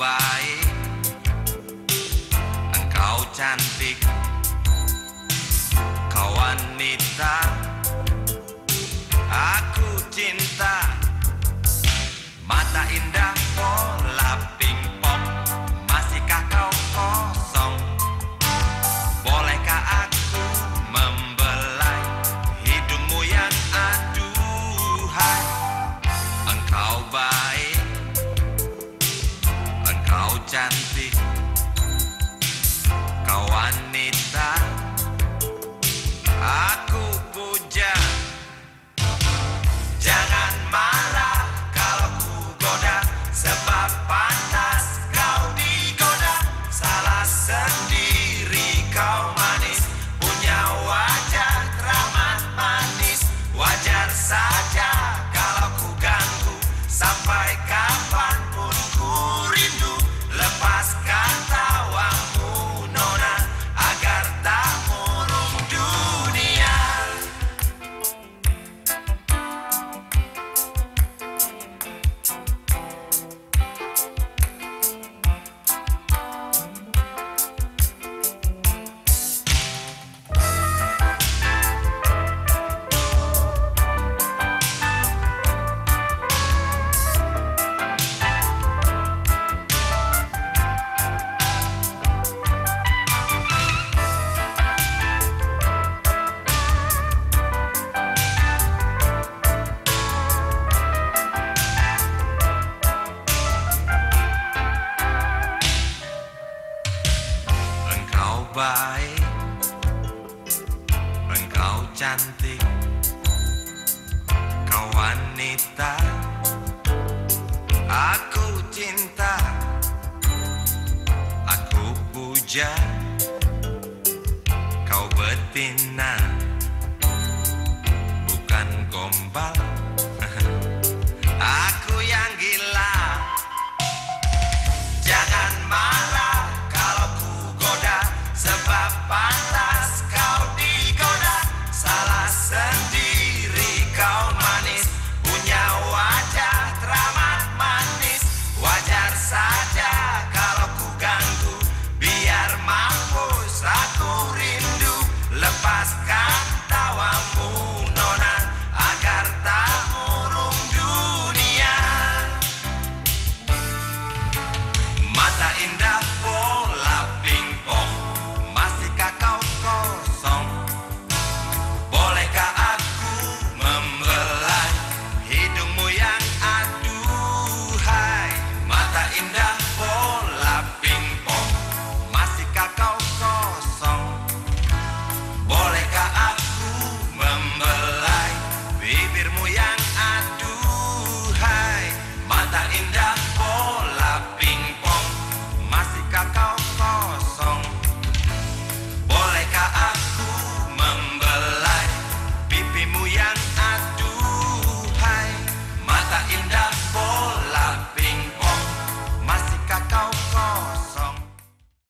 baik. Engkau cantik. Kau wanita Aku cinta. Mata indah. Cantik. Kau wanita Aku puja. Jangan marah kalau ku goda Sebab panas kau digoda. Salah sendiri kau manis Punya wajah teramat manis. Wajar saja baik. Engkau cantik Kau wanita. Aku cinta Aku puja. Kau betina Bukan gombal. Aku